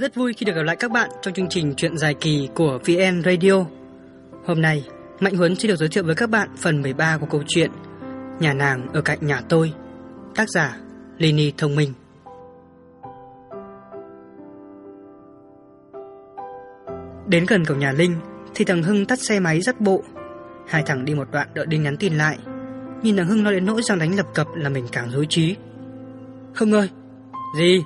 Rất vui khi được gặp lại các bạn trong chương trình Chuyện dài kỳ của VN Radio. Hôm nay, Mạnh Huấn xin được giới thiệu với các bạn phần 13 của câu chuyện Nhà nàng ở cạnh nhà tôi. Tác giả Lini Thông Minh. Đến gần cổng nhà Linh thì thằng Hưng tắt xe máy dắt bộ. Hai thằng đi một đoạn đợi Đinh nhắn tin lại. Nhìn thằng Hưng nói đến nỗi răng đánh lập cập là mình càng rối trí. Hưng ơi! Gì?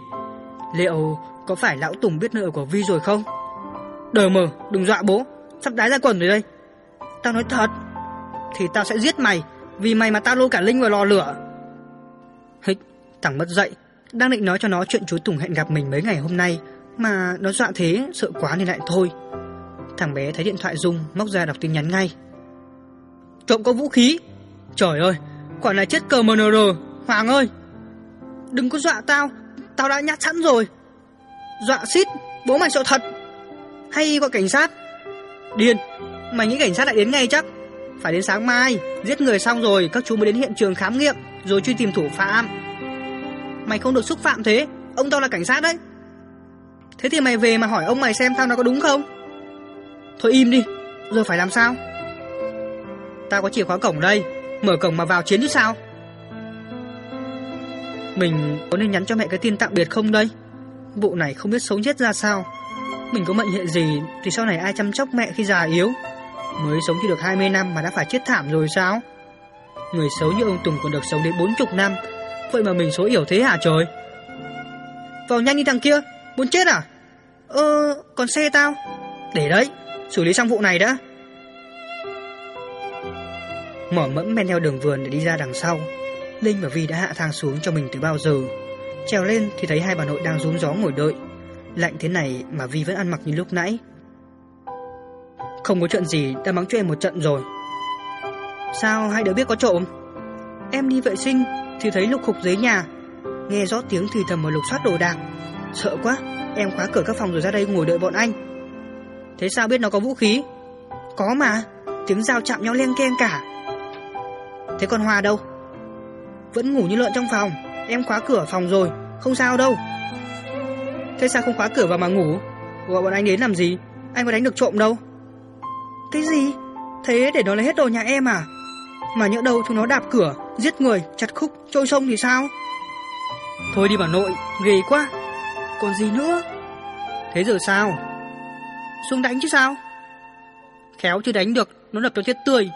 Liệu có phải lão Tùng biết nơi ở của Vi rồi không? Đờ mờ, đừng dọa bố, sắp đái ra quần rồi đây. Tao nói thật, thì tao sẽ giết mày, vì mày mà tao lôi cả Linh vào lò lửa. Hích, thằng mất dậy, đang định nói cho nó chuyện chú Tùng hẹn gặp mình mấy ngày hôm nay, mà nó dọa thế, sợ quá nên lại thôi. Thằng bé thấy điện thoại rung, móc ra đọc tin nhắn ngay. Trộm có vũ khí. Trời ơi, quả là chết cờ MNR, Hoàng ơi. Đừng có dọa tao, tao đã nhát sẵn rồi. Dọa xít, bố mày sợ thật. Hay gọi cảnh sát? Điên, mày nghĩ cảnh sát lại đến ngay chắc. Phải đến sáng mai, giết người xong rồi các chú mới đến hiện trường khám nghiệm, rồi truy tìm thủ phạm. Mày không được xúc phạm thế, ông tao là cảnh sát đấy. Thế thì mày về mà hỏi ông mày xem tao nó có đúng không? Thôi im đi, giờ phải làm sao? Tao có chìa khóa cổng đây, mở cổng mà vào chiến chứ sao? Mình có nên nhắn cho mẹ cái tin tạm biệt không đây? Vụ này không biết sống chết ra sao. Mình có mệnh hệ gì thì sau này ai chăm sóc mẹ khi già yếu? Mới sống chỉ được 20 năm mà đã phải chết thảm rồi sao? Người xấu như ông Tùng còn được sống đến 40 năm, vậy mà mình số yểu thế hả trời? Vào nhanh đi thằng kia, muốn chết à? Ơ, còn xe tao? Để đấy, xử lý xong vụ này đã. Mỏ mẫm men theo đường vườn để đi ra đằng sau. Linh và Vi đã hạ thang xuống cho mình từ bao giờ. Trèo lên thì thấy hai bà nội đang rúm gió ngồi đợi. Lạnh thế này mà Vi vẫn ăn mặc như lúc nãy. Không có chuyện gì, đã mắng cho em một trận rồi. Sao hai đứa biết có trộm? Em đi vệ sinh thì thấy lục khục dưới nhà. Nghe rõ tiếng thì thầm mà lục soát đồ đạc. Sợ quá, em khóa cửa các phòng rồi ra đây ngồi đợi bọn anh. Thế sao biết nó có vũ khí? Có mà, tiếng dao chạm nhau len keng cả. Thế con Hòa đâu? Vẫn ngủ như lợn trong phòng. Em khóa cửa phòng rồi, Không sao đâu. Thế sao không khóa cửa vào mà ngủ? Gọi bọn anh đến làm gì? Anh có đánh được trộm đâu. Cái gì? Thế để nó lấy hết đồ nhà em à? Mà nhỡ đâu chúng nó đạp cửa, Giết người, chặt khúc, trôi sông thì sao? Thôi đi bà nội, Ghê quá. Còn gì nữa? Thế giờ sao? Xuống đánh chứ sao? Khéo chưa đánh được, Nó đập cho chết tươi.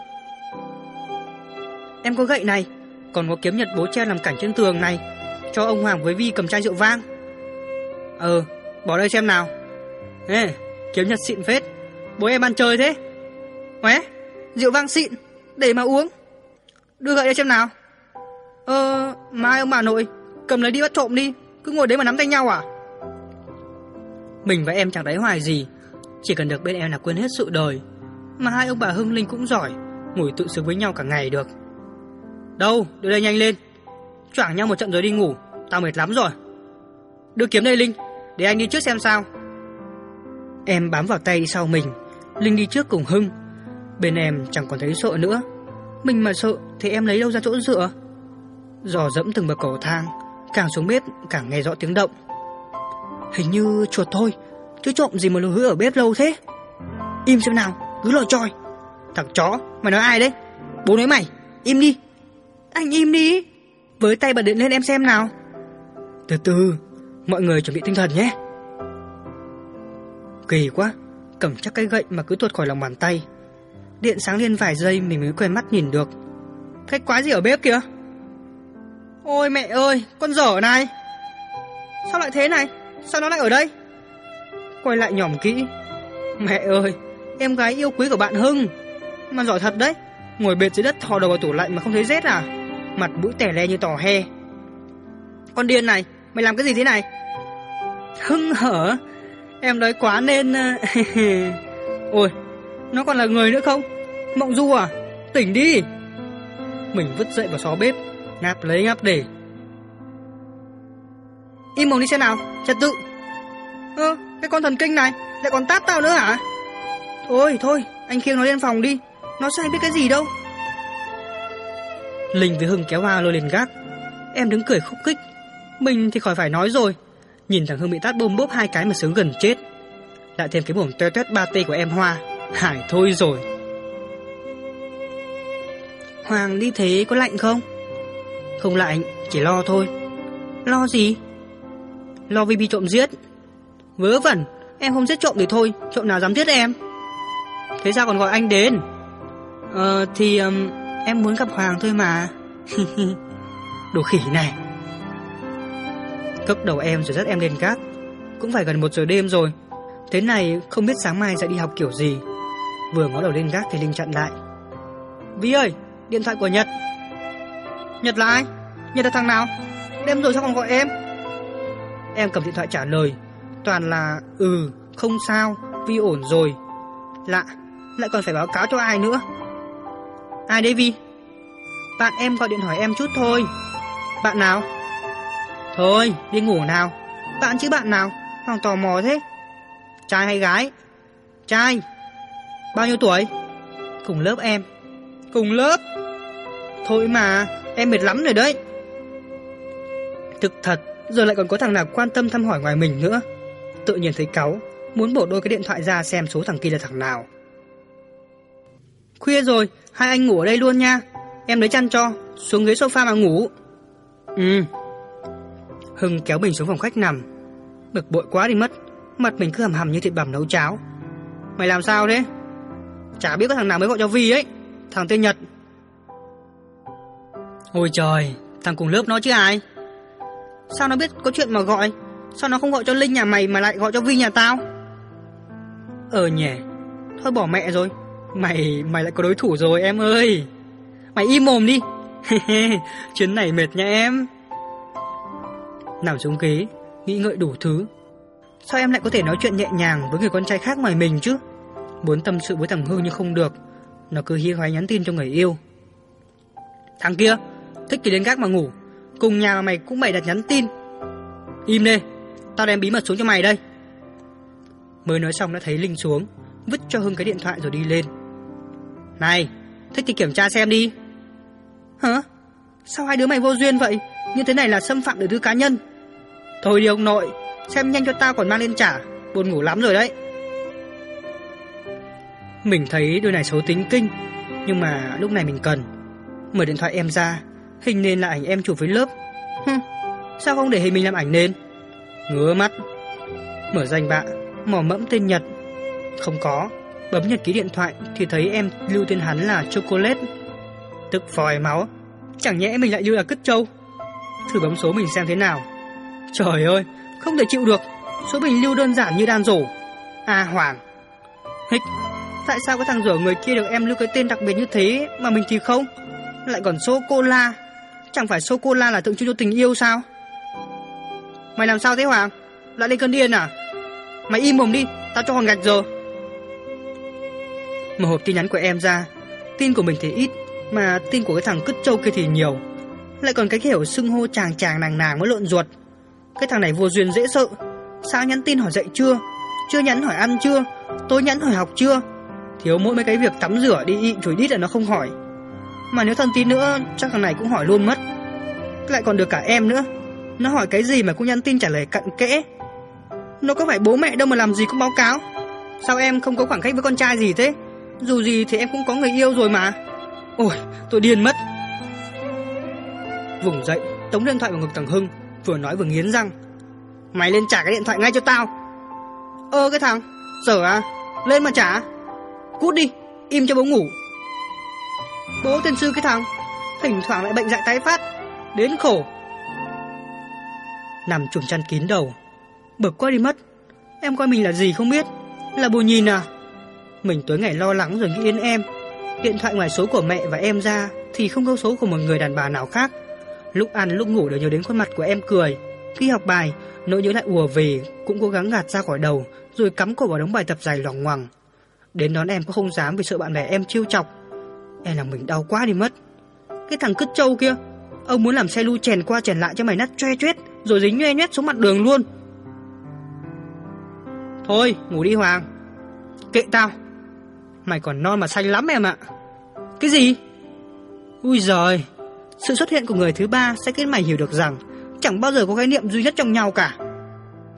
Em có gậy này còn có kiếm nhật bố treo làm cảnh trên tường này, Cho ông Hoàng với Vi cầm chai rượu vang. Ờ Bỏ đây xem nào. Ê, kiếm nhật xịn phết. Bố em ăn chơi thế. Ué, Rượu vang xịn, Để mà uống. Đưa gậy đây xem nào. Ờ Mai ông bà nội, Cầm lấy đi bắt trộm đi, Cứ ngồi đấy mà nắm tay nhau à? Mình và em chẳng đáy hoài gì, Chỉ cần được bên em là quên hết sự đời. Mà hai ông bà Hưng Linh cũng giỏi, Ngồi tự sướng với nhau cả ngày được. Đâu, đưa đây nhanh lên. Choảng nhau một trận rồi đi ngủ, tao mệt lắm rồi. Đưa kiếm đây Linh, để anh đi trước xem sao. Em bám vào tay sau mình, Linh đi trước cùng Hưng. Bên em chẳng còn thấy sợ nữa. Mình mà sợ thì em lấy đâu ra chỗ dựa. Dò dẫm từng bậc cầu thang, càng xuống bếp càng nghe rõ tiếng động. Hình như chuột thôi, chứ trộm gì mà lùi hứa ở bếp lâu thế. Im xem nào, cứ lòi tròi. Thằng chó, mày nói ai đấy? Bố nói mày, im đi. Anh im đi. Với tay bật điện lên em xem nào. Từ từ, Mọi người chuẩn bị tinh thần nhé. Kỳ quá, Cầm chắc cái gậy mà cứ tuột khỏi lòng bàn tay. Điện sáng lên vài giây Mình mới quay mắt nhìn được. Cái quái gì ở bếp kìa? Ôi mẹ ơi, Con dở này. Sao lại thế này? Sao nó lại ở đây? Quay lại nhỏm kỹ. Mẹ ơi, Em gái yêu quý của bạn Hưng. Mà giỏi thật đấy, Ngồi bệt dưới đất thò đầu vào tủ lạnh mà không thấy rét à? Mặt mũi tẻ le như tỏ he. Con điên này, Mày làm cái gì thế này? Hưng hở. Em nói quá nên ờ, Ôi, Nó còn là người nữa không? Mộng du à? Tỉnh đi. Mình vứt dậy vào xó bếp, Ngáp lấy ngáp để. Im mồm đi xem nào, Trật tự. Ơ, Cái con thần kinh này, Lại còn tát tao nữa hả? Thôi thôi, Anh khiêng nó lên phòng đi. Nó sai biết cái gì đâu. Linh với Hưng kéo Hoa lôi lên gác. Em đứng cười khúc khích. Mình thì khỏi phải nói rồi. Nhìn thằng Hưng bị tát bôm bốp hai cái mà sướng gần chết. Lại thêm cái mồm toe toét ba tê của em Hoa. Hải thôi rồi. Hoàng đi thế có lạnh không? Không lạnh, chỉ lo thôi. Lo gì? Lo vì bị trộm giết. Vớ vẩn, em không giết trộm thì thôi. Trộm nào dám giết em? Thế sao còn gọi anh đến? Ờ thì um, em muốn gặp Hoàng thôi mà. Đồ khỉ này. Cốc đầu em rồi dắt em lên gác. Cũng phải gần một giờ đêm rồi. Thế này không biết sáng mai sẽ đi học kiểu gì. Vừa ngó đầu lên gác thì Linh chặn lại. Vi ơi, Điện thoại của Nhật. Nhật là ai? Nhật là thằng nào? Đêm rồi sao còn gọi em. Em cầm điện thoại trả lời. Toàn là ừ không sao, Vi ổn rồi. Lạ, lại còn phải báo cáo cho ai nữa? Ai đấy Vi? Bạn em gọi điện hỏi em chút thôi. Bạn nào? Thôi, đi ngủ nào. Bạn chứ bạn nào? Hoàng tò mò thế. Trai hay gái? Trai. Bao nhiêu tuổi? Cùng lớp em. Cùng lớp? Thôi mà, em mệt lắm rồi đấy. Thực thật, Giờ lại còn có thằng nào quan tâm thăm hỏi ngoài mình nữa. Tự nhiên thấy cáu, Muốn bổ đôi cái điện thoại ra xem số thằng kia là thằng nào. Khuya rồi Hai anh ngủ ở đây luôn nha. Em lấy chăn cho Xuống ghế sofa mà ngủ. Ừ. Hưng kéo mình xuống phòng khách nằm. Bực bội quá đi mất. Mặt mình cứ hầm hầm như thịt bằm nấu cháo. Mày làm sao thế? Chả biết có thằng nào mới gọi cho Vi ấy. Thằng tên Nhật. Ôi trời Thằng cùng lớp nó chứ ai? Sao nó biết có chuyện mà gọi? Sao nó không gọi cho Linh nhà mày mà lại gọi cho Vi nhà tao? Ờ nhỉ. Thôi bỏ mẹ rồi Mày mày lại có đối thủ rồi, em ơi. Mày im mồm đi. Chuyến này mệt nha em. Nằm xuống ghế Nghĩ ngợi đủ thứ. Sao em lại có thể nói chuyện nhẹ nhàng với người con trai khác ngoài mình chứ? Muốn tâm sự với thằng Hư nhưng không được. Nó cứ hí hoái nhắn tin cho người yêu. Thằng kia, Thích thì đến gác mà ngủ. Cùng nhà mà mày cũng mày đặt nhắn tin. Im đi, Tao đem bí mật xuống cho mày đây. Mới nói xong đã thấy Linh xuống, Vứt cho Hưng cái điện thoại rồi đi lên. Này Thích thì kiểm tra xem đi. Hả? Sao hai đứa mày vô duyên vậy? Như thế này là xâm phạm đời tư cá nhân. Thôi đi ông nội Xem nhanh cho tao còn mang lên trả Buồn ngủ lắm rồi đấy. Mình thấy đôi này xấu tính kinh Nhưng mà lúc này mình cần. Mở điện thoại em ra Hình nền là ảnh em chụp với lớp. Hừm, Sao không để hình mình làm ảnh nền? Ngứa mắt. Mở danh bạ Mỏ mẫm tên Nhật. Không có Bấm nhật ký điện thoại Thì thấy em lưu tên hắn là Chocolate. Tức phòi máu. Chẳng nhẽ mình lại lưu là cất Châu? Thử bấm số mình xem thế nào. Trời ơi, Không thể chịu được. Số mình lưu đơn giản như đan rổ. À Hoàng. Hích, Tại sao cái thằng rổ người kia được em lưu cái tên đặc biệt như thế Mà mình thì không? Lại còn sô-cô-la. Chẳng phải sô-cô-la là tượng trưng cho tình yêu sao? Mày làm sao thế Hoàng? Lại lên cơn điên à? Mày im mồm đi, Tao cho hòn gạch giờ. Mở hộp tin nhắn của em ra. Tin của mình thì ít, Mà tin của cái thằng cứt trâu kia thì nhiều. Lại còn cái kiểu xưng hô chàng chàng nàng nàng mới lộn ruột. Cái thằng này vô duyên dễ sợ. Sáng nhắn tin hỏi dậy chưa? Chưa nhắn hỏi ăn chưa? Tối nhắn hỏi học chưa? Thiếu mỗi mấy cái việc tắm rửa, đi ị chùi đít là nó không hỏi. Mà nếu thân tin nữa, Chắc thằng này cũng hỏi luôn mất. Lại còn được cả em nữa. Nó hỏi cái gì mà cũng nhắn tin trả lời cặn kẽ. Nó có phải bố mẹ đâu mà làm gì cũng báo cáo. Sao em không có khoảng cách với con trai gì thế? Dù gì thì em cũng có người yêu rồi mà. Ôi, tôi điên mất. Vùng dậy, Tống điện thoại vào ngực thằng Hưng, Vừa nói vừa nghiến răng. Mày lên trả cái điện thoại ngay cho tao. Ơ, cái thằng Sở à? Lên mà trả. Cút đi, Im cho bố ngủ. Bố tiên sư cái thằng, Thỉnh thoảng lại bệnh dạy tái phát, Đến khổ. Nằm trùm chăn kín đầu, Bực quá đi mất. Em coi mình là gì không biết. Là bù nhìn à? Mình tối ngày lo lắng rồi nghĩ đến em. Điện thoại ngoài số của mẹ và em ra Thì không có số của một người đàn bà nào khác. Lúc ăn, lúc ngủ đều nhớ đến khuôn mặt của em cười. Khi học bài, Nỗi nhớ lại ùa về, Cũng cố gắng gạt ra khỏi đầu, Rồi cắm cổ vào đống bài tập dài loằng ngoằng. Đến đón em cũng không dám vì sợ bạn bè em chiêu chọc. Em làm mình đau quá đi mất. Cái thằng cứt trâu kia, Ông muốn làm xe lưu chèn qua chèn lại cho mày nát choe choét, Rồi dính nhoe nhoét xuống mặt đường luôn. Thôi, ngủ đi Hoàng. Kệ tao. Mày còn non mà xanh lắm em ạ Cái gì Ui giời Sự xuất hiện của người thứ ba sẽ khiến mày hiểu được rằng Chẳng bao giờ có khái niệm duy nhất trong nhau cả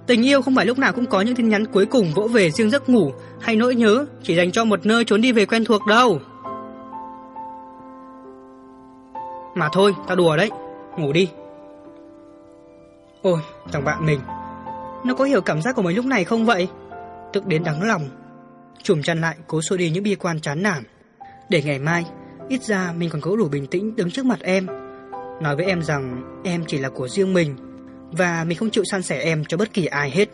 Tình yêu không phải lúc nào cũng có những tin nhắn cuối cùng vỗ về riêng giấc ngủ hay nỗi nhớ chỉ dành cho một nơi trốn đi về quen thuộc đâu. Mà thôi, tao đùa đấy, ngủ đi. Ôi, thằng bạn mình, nó có hiểu cảm giác của mình lúc này không vậy? Tức đến đắng lòng. Chùm chăn lại cố xua đi những bi quan chán nản. Để ngày mai, ít ra mình còn có đủ bình tĩnh đứng trước mặt em. Nói với em rằng em chỉ là của riêng mình và mình không chịu san sẻ em cho bất kỳ ai hết.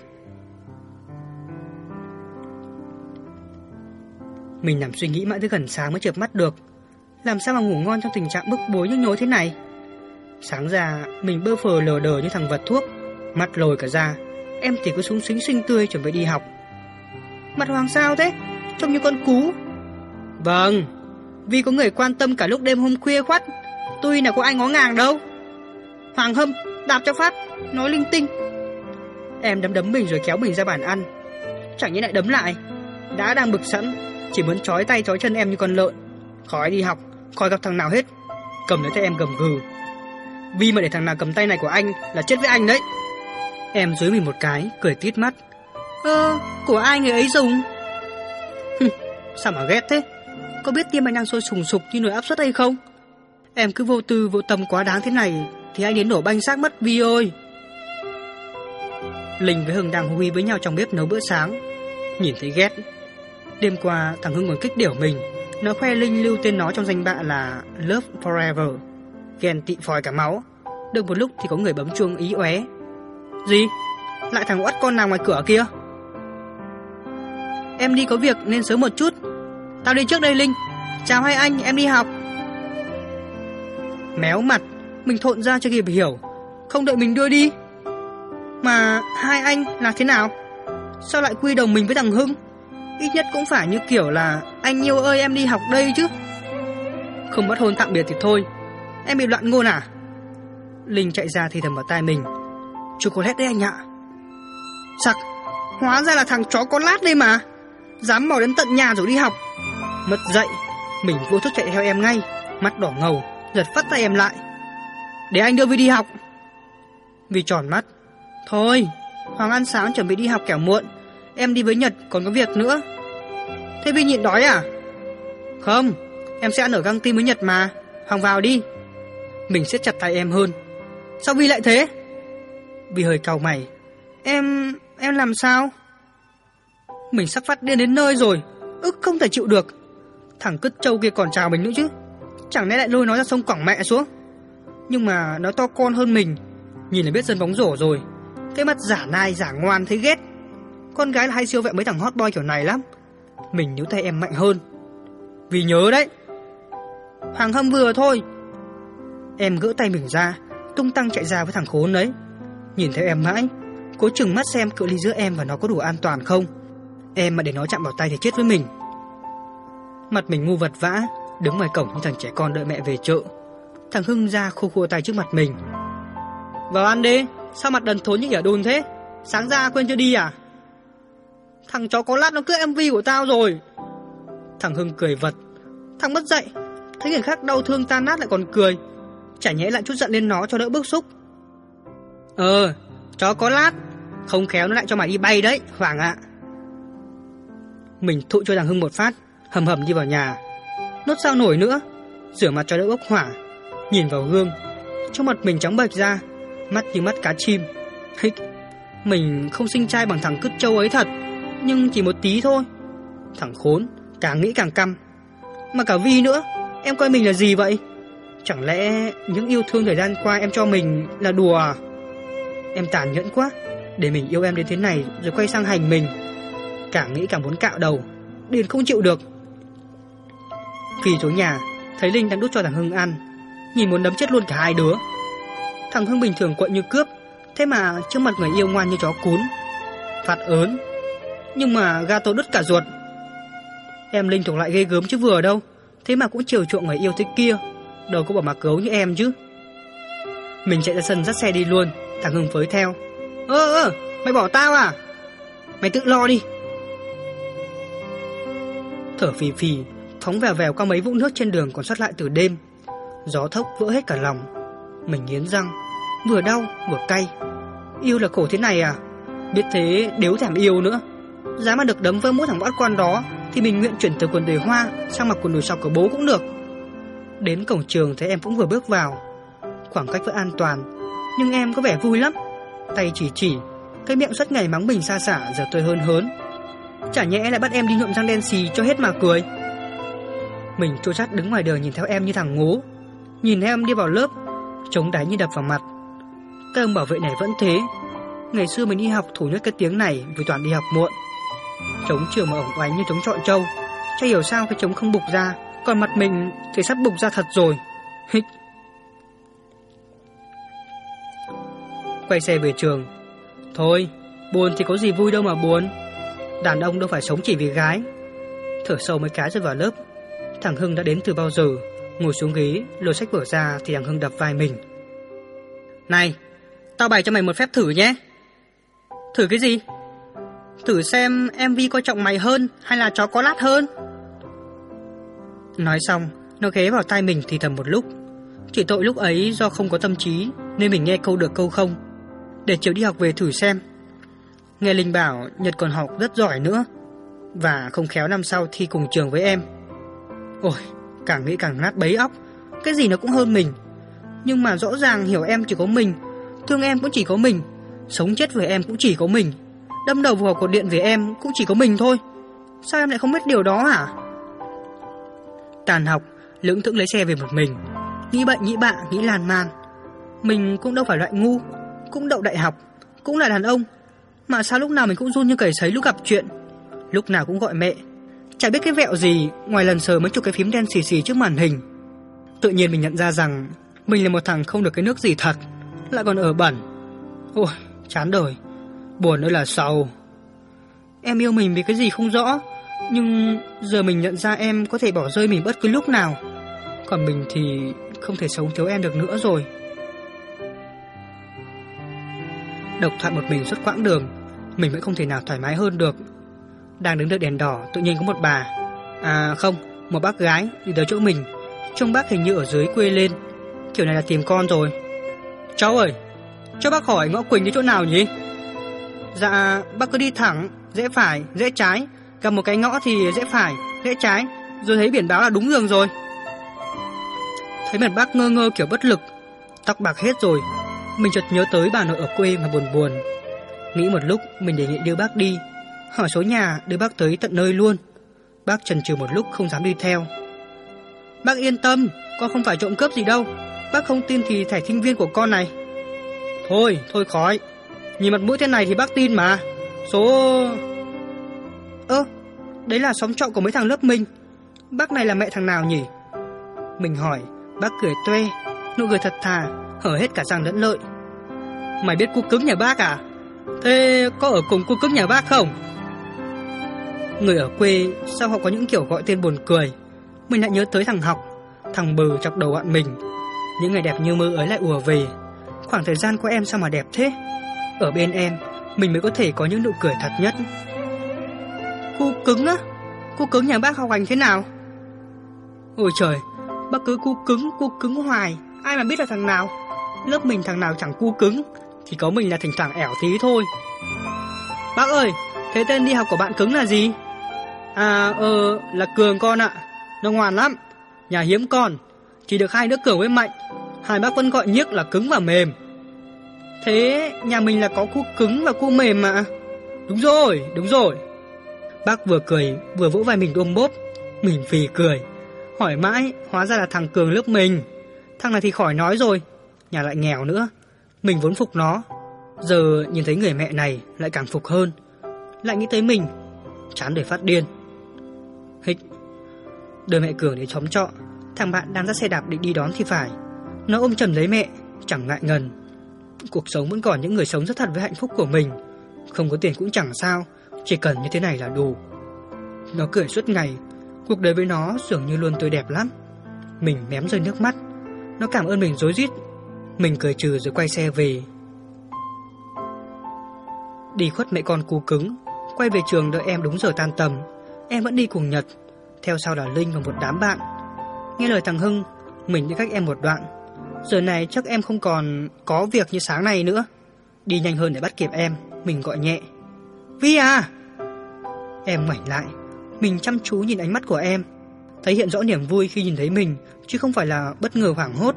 Mình nằm suy nghĩ mãi tới gần sáng mới chợp mắt được. Làm sao mà ngủ ngon trong tình trạng bức bối nhức nhối thế này? Sáng ra mình bơ phờ lờ đờ như thằng vật thuốc, mắt lồi cả ra. Em thì cứ súng xính xinh tươi chuẩn bị đi học. Mặt Hoàng sao thế? Trông như con cú. Vâng, vì có người quan tâm cả lúc đêm hôm khuya khoắt. Tôi nào có ai ngó ngàng đâu. Hoàng Hâm, đạp cho phát, nói linh tinh. Em đấm đấm mình rồi kéo mình ra bàn ăn. Chẳng như lại đấm lại. Đã đang bực sẵn, chỉ muốn trói tay trói chân em như con lợn. Khỏi đi học, khỏi gặp thằng nào hết. Cầm lấy tay em gầm gừ. Vì mà để thằng nào cầm tay này của anh là chết với anh đấy. Em dối mình một cái, cười tít mắt. Ơ, của ai người ấy dùng? sao mà ghét thế? Có biết tim anh đang sôi sùng sục như nồi áp suất hay không? Em cứ vô tư vô tâm quá đáng thế này thì anh đến nổ banh xác mất Vi ơi. Linh với Hưng đang huy với nhau trong bếp nấu bữa sáng. Nhìn thấy ghét. Đêm qua thằng Hưng còn kích điểu mình. Nó khoe Linh lưu tên nó trong danh bạ là Love Forever. Ghen tị phòi cả máu. Được một lúc thì có người bấm chuông ý oé. Gì? Lại thằng uất con nào ngoài cửa kia? Em đi có việc nên sớm một chút. Tao đi trước đây Linh. Chào hai anh, em đi học. Méo mặt, mình thộn ra cho kịp hiểu. Không đợi mình đưa đi. Mà hai anh là thế nào? Sao lại quy đồng mình với thằng Hưng? Ít nhất cũng phải như kiểu là anh yêu ơi em đi học đây chứ. Không bắt hôn tạm biệt thì thôi. Em bị loạn ngôn à? Linh chạy ra thì thầm vào tai mình. Chocolate đấy anh ạ. Sặc, hóa ra là thằng chó con lát đây mà. Dám mò đến tận nhà rồi đi học. Mất dậy, mình vô thức chạy theo em ngay, mắt đỏ ngầu, giật phát tay em lại. Để anh đưa Vi đi học. Vi tròn mắt. Thôi, Hoàng ăn sáng chuẩn bị đi học kẻo muộn. Em đi với Nhật còn có việc nữa. Thế Vi nhịn đói à? Không, em sẽ ăn ở căng tin với Nhật mà. Hoàng vào đi. Mình siết chặt tay em hơn. Sao Vi lại thế? Vi hơi cau mày. Em... em làm sao? Mình sắp phát điên đến nơi rồi. Ức không thể chịu được. Thằng cứt trâu kia còn chào mình nữa chứ. Chẳng lẽ lại lôi nó ra sông quẳng mẹ xuống? Nhưng mà nó to con hơn mình. Nhìn là biết dân bóng rổ rồi. Cái mặt giả nai giả ngoan thấy ghét. Con gái là hay siêu vẹo mấy thằng hot boy kiểu này lắm. Mình níu tay em mạnh hơn. Vì nhớ đấy. Hoàng hâm vừa thôi. Em gỡ tay mình ra, tung tăng chạy ra với thằng khốn đấy. Nhìn theo em mãi, cố chừng mắt xem cự ly giữa em và nó có đủ an toàn không. Em mà để nó chạm vào tay thì chết với mình. Mặt mình ngu vật vã, đứng ngoài cổng như thằng trẻ con đợi mẹ về chợ. Thằng Hưng ra khô khô tay trước mặt mình. Vào ăn đi, sao mặt đần thốn như ỉa đùn thế? Sáng ra quên chưa đi à? Thằng chó có lát nó cướp MV của tao rồi. Thằng Hưng cười vật. Thằng mất dậy, thấy người khác đau thương tan nát lại còn cười. Chả nhẽ lại chút giận lên nó cho đỡ bức xúc. Ờ, chó có lát, không khéo nó lại cho mày đi bay đấy, Hoàng ạ. Mình thụ cho thằng Hưng một phát, hầm hầm đi vào nhà. Nốt sao nổi nữa, rửa mặt cho đỡ bốc hỏa, nhìn vào gương, trong mặt mình trắng bệch ra, mắt như mắt cá chim. Hích, mình không sinh trai bằng thằng cứt trâu ấy thật, nhưng chỉ một tí thôi. Thằng khốn, càng nghĩ càng căm. Mà cả Vi nữa, em coi mình là gì vậy? Chẳng lẽ những yêu thương thời gian qua em cho mình là đùa à? Em tàn nhẫn quá, để mình yêu em đến thế này rồi quay sang hành mình. Càng nghĩ càng muốn cạo đầu, điền không chịu được. Phi xuống nhà, thấy Linh đang đút cho thằng Hưng ăn, nhìn muốn đấm chết luôn cả hai đứa. Thằng Hưng bình thường quậy như cướp, thế mà trước mặt người yêu ngoan như chó cún. Phạt ớn, nhưng mà gato đứt cả ruột. Em Linh thuộc lại ghê gớm chứ vừa đâu, thế mà cũng chiều chuộng người yêu thế kia, đâu có bỏ mặc cấu như em chứ. Mình chạy ra sân dắt xe đi luôn, thằng Hưng phới theo. Ơ ơ, mày bỏ tao à? Mày tự lo đi. Thở phì phì, phóng vèo vèo qua mấy vũng nước trên đường còn sót lại từ đêm. Gió thốc vỡ hết cả lòng. Mình nghiến răng, vừa đau vừa cay. Yêu là khổ thế này à? Biết thế đếu thèm yêu nữa Giá mà được đấm với mỗi thằng bát quan đó Thì mình nguyện chuyển từ quần đùi hoa Sang mặc quần đùi sọc của bố cũng được Đến cổng trường thấy em cũng vừa bước vào Khoảng cách vẫn an toàn Nhưng em có vẻ vui lắm Tay chỉ chỉ Cái miệng suốt ngày mắng mình xa xả giờ tôi hơn hớn Chả nhẽ lại bắt em đi nhuộm răng đen xì cho hết mà cười. Mình trôi chát đứng ngoài đường nhìn theo em như thằng ngố. Nhìn em đi vào lớp Chống đáy như đập vào mặt. Các ông bảo vệ này vẫn thế. Ngày xưa mình đi học thủ nhất cái tiếng này, Vì toàn đi học muộn. Trống trường mà ổng oánh như trống trọi trâu. Chả hiểu sao cái trống không bục ra. Còn mặt mình thì sắp bục ra thật rồi. Hích. Quay xe về trường. Thôi, buồn thì có gì vui đâu mà buồn. Đàn ông đâu phải sống chỉ vì gái. Thở sâu mấy cái rồi vào lớp. Thằng Hưng đã đến từ bao giờ? Ngồi xuống ghế, lôi sách vở ra Thì thằng Hưng đập vai mình. Này, Tao bày cho mày một phép thử nhé. Thử cái gì? Thử xem MV coi trọng mày hơn Hay là chó có lát hơn. Nói xong, Nó ghé vào tai mình thì thầm một lúc. Chỉ tội lúc ấy do không có tâm trí Nên mình nghe câu được câu không. Để chiều đi học về thử xem. Nghe Linh bảo Nhật còn học rất giỏi nữa, Và không khéo năm sau thi cùng trường với em. Ôi, Càng nghĩ càng nát bấy óc, Cái gì nó cũng hơn mình. Nhưng mà rõ ràng hiểu em chỉ có mình, Thương em cũng chỉ có mình, Sống chết với em cũng chỉ có mình, Đâm đầu vào cột điện với em cũng chỉ có mình thôi. Sao em lại không biết điều đó hả? Tàn học, Lưỡng thững lấy xe về một mình. Nghĩ bậy, nghĩ bạ, nghĩ lan man. Mình cũng đâu phải loại ngu, Cũng đậu đại học, Cũng là đàn ông. Mà sao lúc nào mình cũng run như cầy sấy lúc gặp chuyện? Lúc nào cũng gọi mẹ. Chả biết cái vẹo gì, Ngoài lần sờ mấy chục cái phím đen xì xì trước màn hình. Tự nhiên mình nhận ra rằng Mình là một thằng không được cái nước gì thật, Lại còn ở bẩn. Ôi, chán đời. Buồn nữa là sầu Em yêu mình vì cái gì không rõ, Nhưng giờ mình nhận ra em có thể bỏ rơi mình bất cứ lúc nào. Còn mình thì không thể sống thiếu em được nữa rồi. Độc thoại một mình suốt quãng đường Mình vẫn không thể nào thoải mái hơn được. Đang đứng đợi đèn đỏ tự nhiên có một bà À không, một bác gái đi tới chỗ mình. Trông bác hình như ở dưới quê lên. Kiểu này là tìm con rồi. Cháu ơi, cho bác hỏi ngõ Quỳnh đi chỗ nào nhỉ? Dạ, bác cứ đi thẳng, rẽ phải, rẽ trái, gặp một cái ngõ thì rẽ phải, rẽ trái, rồi thấy biển báo là đúng đường rồi. Thấy mặt bác ngơ ngơ kiểu bất lực, tóc bạc hết rồi, mình chợt nhớ tới bà nội ở quê mà buồn buồn. Nghĩ một lúc mình đề nghị đưa bác đi, hỏi số nhà đưa bác tới tận nơi luôn. Bác chần chừ một lúc không dám đi theo. Bác yên tâm, con không phải trộm cướp gì đâu. Bác không tin thì thẻ sinh viên của con này. Thôi, thôi khỏi. Nhìn mặt mũi thế này thì bác tin mà. Số... Ơ, đấy là xóm trọ của mấy thằng lớp mình. Bác này là mẹ thằng nào nhỉ? Mình hỏi, bác cười tuê, nụ cười thật thà, hở hết cả răng lẫn lợi. Mày biết cu cứng nhà bác à? Thế có ở cùng cu cứng nhà bác không? Người ở quê sao họ có những kiểu gọi tên buồn cười? Mình lại nhớ tới thằng học Thằng bừ chọc đầu bạn mình. Những ngày đẹp như mơ ấy lại ùa về. Khoảng thời gian của em sao mà đẹp thế? Ở bên em Mình mới có thể có những nụ cười thật nhất. Cu cứng á? Cu cứng nhà bác học hành thế nào? Ôi trời Bác cứ cu cứng cu cứng hoài. Ai mà biết là thằng nào? Lớp mình thằng nào chẳng cu cứng chỉ có mình là thỉnh thoảng ẻo tí thôi. Bác ơi Thế tên đi học của bạn cứng là gì? À ờ là Cường con ạ. Nó ngoan lắm Nhà hiếm con Chỉ được hai đứa Cường với Mạnh. Hai bác vẫn gọi nhiếc là cứng và mềm. Thế nhà mình là có cu cứng và cu mềm mà Đúng rồi, đúng rồi. Bác vừa cười vừa vỗ vai mình ôm bốp Mình phì cười Hỏi mãi hóa ra là thằng Cường lớp mình. Thằng này thì khỏi nói rồi. Nhà lại nghèo nữa. Mình vốn phục nó. Giờ nhìn thấy người mẹ này lại càng phục hơn. Lại nghĩ tới mình. Chán để phát điên. Hịch Đưa mẹ Cường đến xóm trọ. Thằng bạn đang ra xe đạp định đi đón thì phải. Nó ôm chầm lấy mẹ, Chẳng ngại ngần. Cuộc sống vẫn còn những người sống rất thật với hạnh phúc của mình. Không có tiền cũng chẳng sao, Chỉ cần như thế này là đủ. Nó cười suốt ngày. Cuộc đời với nó dường như luôn tươi đẹp lắm. Mình mém rơi nước mắt. Nó cảm ơn mình dối rít. Mình cười trừ rồi quay xe về. Đi khuất mẹ con cú cứng Quay về trường đợi em đúng giờ tan tầm. Em vẫn đi cùng Nhật Theo sau là Linh và một đám bạn. Nghe lời thằng Hưng Mình đi cách em một đoạn. Giờ này chắc em không còn có việc như sáng nay nữa. Đi nhanh hơn để bắt kịp em mình gọi nhẹ. Vi à! Em ngoảnh lại, mình chăm chú nhìn ánh mắt của em, thấy hiện rõ niềm vui khi nhìn thấy mình, chứ không phải là bất ngờ hoảng hốt.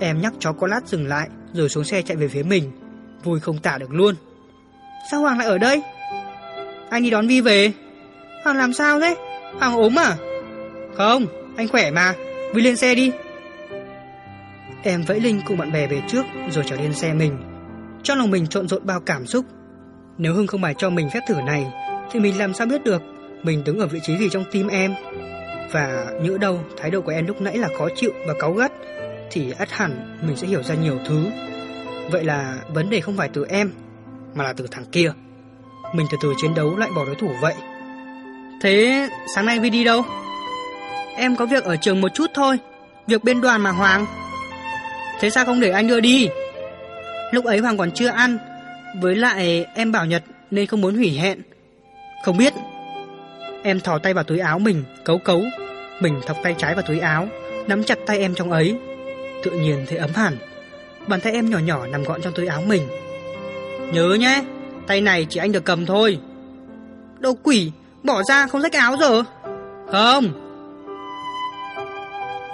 Em nhắc chó có lát dừng lại, rồi xuống xe chạy về phía mình, vui không tả được luôn. Sao Hoàng lại ở đây? Anh đi đón Vi về. Hoàng làm sao thế? Hoàng ốm à? Không, anh khỏe mà, Vi lên xe đi. Em vẫy Linh cùng bạn bè về trước rồi trở lên xe mình. Trong lòng mình trộn rộn bao cảm xúc. Nếu Hưng không bài cho mình phép thử này, thì mình làm sao biết được mình đứng ở vị trí gì trong tim em. Và nhỡ đâu thái độ của em lúc nãy là khó chịu và cáu gắt, thì ắt hẳn mình sẽ hiểu ra nhiều thứ. Vậy là vấn đề không phải từ em, mà là từ thằng kia. Mình từ từ chiến đấu lại bỏ đối thủ vậy. Thế sáng nay Vi đi đâu? Em có việc ở trường một chút thôi, việc bên đoàn mà Hoàng. Thế sao không để anh đưa đi? Lúc ấy Hoàng còn chưa ăn, với lại em bảo Nhật nên không muốn hủy hẹn. Không biết. Em thò tay vào túi áo mình, cấu cấu. Mình thọc tay trái vào túi áo, nắm chặt tay em trong ấy. Tự nhiên thấy ấm hẳn. Bàn tay em nhỏ nhỏ nằm gọn trong túi áo mình. Nhớ nhé, tay này chỉ anh được cầm thôi. Đồ quỷ, bỏ ra không rách áo giờ. Không.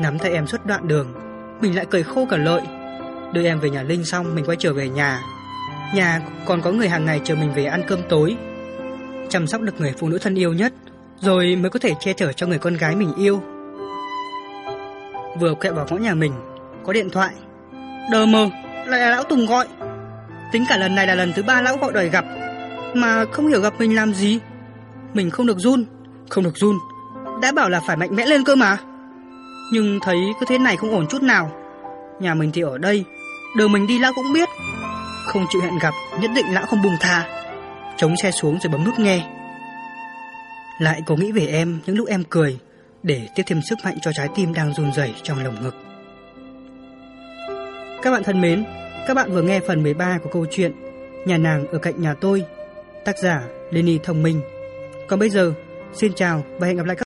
Nắm tay em suốt đoạn đường, mình lại cười khô cả lợi. Đưa em về nhà Linh xong mình quay trở về nhà. Nhà còn có người hàng ngày chờ mình về ăn cơm tối. Chăm sóc được người phụ nữ thân yêu nhất, rồi mới có thể che chở cho người con gái mình yêu. Vừa quẹo vào ngõ nhà mình, có điện thoại. Đờ mờ, lại là lão Tùng gọi. Tính cả lần này là lần thứ ba lão gọi đòi gặp, mà không hiểu gặp mình làm gì. Mình không được run, không được run. Đã bảo là phải mạnh mẽ lên cơ mà. Nhưng thấy cứ thế này không ổn chút nào. Nhà mình thì ở đây, đường mình đi lão cũng biết. Không chịu hẹn gặp, nhất định lão không buông tha. Chống xe xuống rồi bấm nút nghe. Lại có nghĩ về em những lúc em cười, để tiếp thêm sức mạnh cho trái tim đang run rẩy trong lồng ngực. Các bạn thân mến, các bạn vừa nghe phần 13 của câu chuyện Nhà nàng ở cạnh nhà tôi, tác giả Lenny Thông Minh. Còn bây giờ, xin chào và hẹn gặp lại các